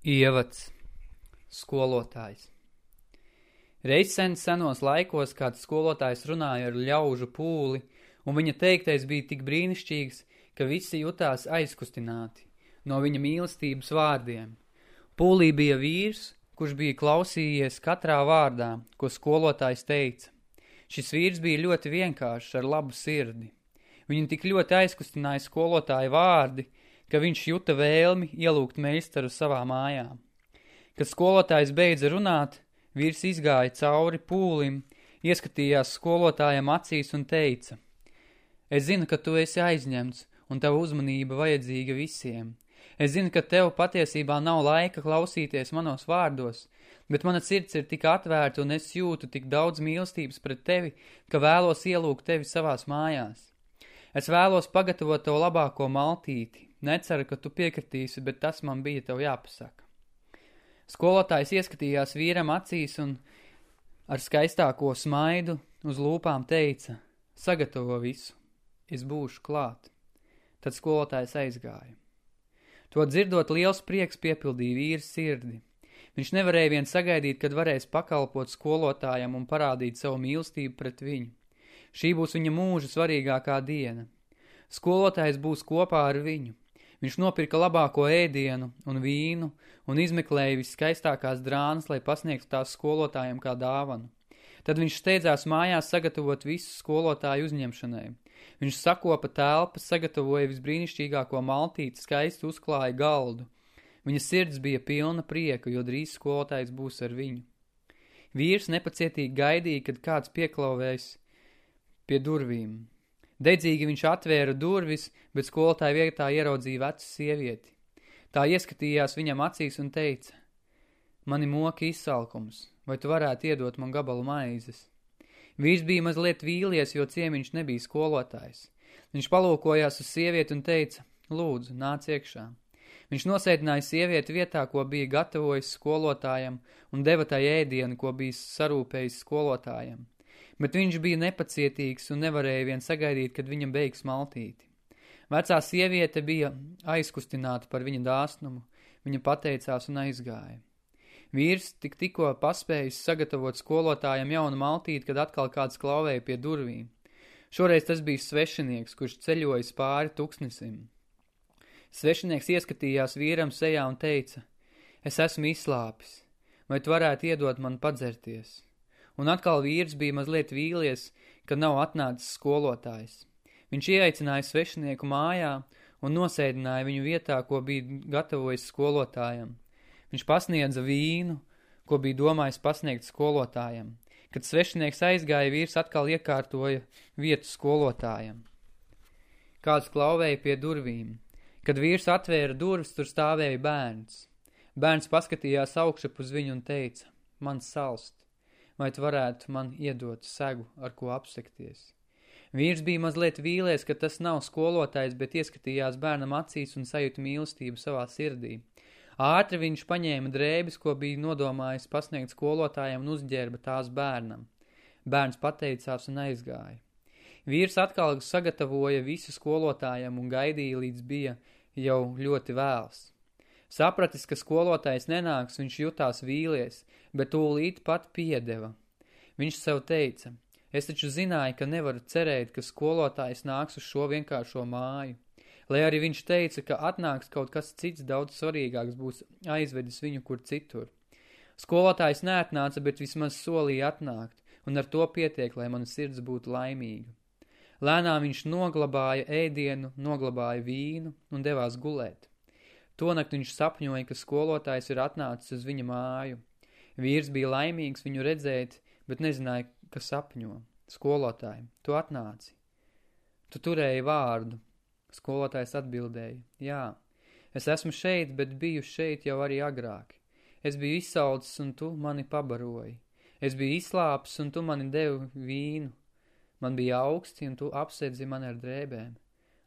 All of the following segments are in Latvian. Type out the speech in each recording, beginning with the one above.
Ievads Skolotājs Reiz sen senos laikos kāds skolotājs runāja ar ļaužu pūli, un viņa teiktais bija tik brīnišķīgs, ka visi jutās aizkustināti no viņa mīlestības vārdiem. Pūlī bija vīrs, kurš bija klausījies katrā vārdā, ko skolotājs teica. Šis vīrs bija ļoti vienkāršs ar labu sirdi. Viņu tik ļoti aizkustināja skolotāja vārdi, ka viņš juta vēlmi ielūgt meistaru savā mājā. Kad skolotājs beidza runāt, vīrs izgāja cauri pūlim, ieskatījās skolotājam acīs un teica Es zinu, ka tu esi aizņemts, un tava uzmanība vajadzīga visiem. Es zinu, ka tev patiesībā nav laika klausīties manos vārdos, bet mana sirds ir tik atvērta un es jūtu tik daudz mīlestības pret tevi, ka vēlos ielūgt tevi savās mājās. Es vēlos pagatavot tev labāko maltīti, Neceru, ka tu piekritīsi, bet tas man bija tev jāpasaka. Skolotājs ieskatījās vīram acīs un ar skaistāko smaidu uz lūpām teica, sagatavo visu, es būšu klāt. Tad skolotājs aizgāja. To dzirdot liels prieks piepildīja vīra sirdi. Viņš nevarēja vien sagaidīt, kad varēs pakalpot skolotājam un parādīt savu mīlestību pret viņu. Šī būs viņa mūža svarīgākā diena. Skolotājs būs kopā ar viņu. Viņš nopirka labāko ēdienu un vīnu un izmeklēja viskaistākās drānas, lai pasniegtu tās skolotājiem kā dāvanu. Tad viņš steidzās mājās sagatavot visu skolotāju uzņemšanai. Viņš sakopa telpas, sagatavoja visbrīnišķīgāko maltīti, skaisti uzklāja galdu. Viņa sirds bija pilna prieka, jo drīz skolotājs būs ar viņu. Vīrs nepacietīgi gaidīja, kad kāds pieklauvēs pie durvīm. Dedzīgi viņš atvēra durvis, bet skolotāja vietā ieraudzīja vecu sievieti. Tā ieskatījās viņam acīs un teica, mani moka izsalkums, vai tu varētu iedot man gabalu maizes? Vīrs bija mazliet vīlies, jo ciemiņš nebija skolotājs. Viņš palūkojās uz sievieti un teica, lūdzu, nāc iekšā. Viņš nosēdināja sievieti vietā, ko bija gatavojis skolotājam, un deva tai ēdienu, ko bija sarūpējis skolotājam bet viņš bija nepacietīgs un nevarēja vien sagaidīt, kad viņam beigs maltīti. Vecā sieviete bija aizkustināta par viņa dāsnumu, viņa pateicās un aizgāja. Vīrs tik tikko paspējis sagatavot skolotājam jaunu maltīti, kad atkal kāds klauvēja pie durvīm. Šoreiz tas bija svešinieks, kurš ceļojas pāri tuksnesim. Svešinieks ieskatījās vīram sejā un teica, es esmu izslāpis, vai tu varētu iedot man padzerties? Un atkal vīrs bija mazliet vīlies, ka nav atnācis skolotājs. Viņš ieaicināja svešinieku mājā un nosēdināja viņu vietā, ko bija gatavojis skolotājam. Viņš pasniedza vīnu, ko bija domājis pasniegt skolotājam. Kad svešinieks aizgāja, vīrs atkal iekārtoja vietu skolotājam. Kāds klauvēja pie durvīm. Kad vīrs atvēra durvis, tur stāvēja bērns. Bērns paskatījās augšup uz viņu un teica, man salst vai tu varētu man iedot segu, ar ko apsekties. Vīrs bija mazliet vīlies, ka tas nav skolotājs, bet ieskatījās bērnam acīs un sajūta mīlestību savā sirdī. Ātri viņš paņēma drēbes, ko bija nodomājis pasniegt skolotājiem un uzģērba tās bērnam. Bērns pateicās un aizgāja. Vīrs atkal sagatavoja visu skolotājiem un gaidīja, līdz bija jau ļoti vēls. Sapratis, ka skolotājs nenāks, viņš jutās vīlies, bet tūlīt pat piedeva. Viņš sev teica, es taču zināju, ka nevaru cerēt, ka skolotājs nāks uz šo vienkāršo māju. Lai arī viņš teica, ka atnāks kaut kas cits daudz svarīgāks būs aizvedis viņu kur citur. Skolotājs neatnāca, bet vismaz solīja atnākt, un ar to pietiek, lai mana sirds būtu laimīga. Lēnām viņš noglabāja ēdienu, noglabāja vīnu un devās gulēt. Tonakt viņš sapņoja, ka skolotājs ir atnācis uz viņa māju. Vīrs bija laimīgs viņu redzēt, bet nezināja, ka sapņo. Skolotāji, tu atnāci. Tu turēji vārdu. Skolotājs atbildēja, jā, es esmu šeit, bet biju šeit jau arī agrāk. Es biju izsaucis un tu mani pabaroji. Es biju izslāpis un tu mani devi vīnu. Man bija augsti un tu apsedzi mani ar drēbēm.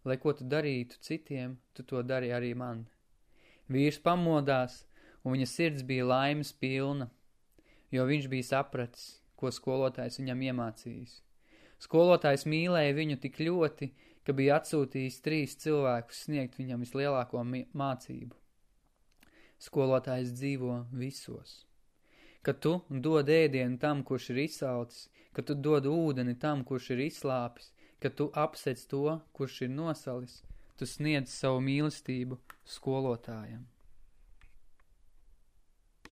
Lai ko tu darītu citiem, tu to dari arī man. Vīrs pamodās, un viņa sirds bija laimes pilna, jo viņš bija sapratis, ko skolotājs viņam iemācījis. Skolotājs mīlēja viņu tik ļoti, ka bija atsūtījis trīs cilvēkus sniegt viņam vislielāko mācību. Skolotājs dzīvo visos. Kad tu dod ēdienu tam, kurš ir izsalcis, kad tu dod ūdeni tam, kurš ir izslāpis, kad tu apsec to, kurš ir nosalis, tu sniedz savu mīlestību skolotājam.